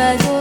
Baju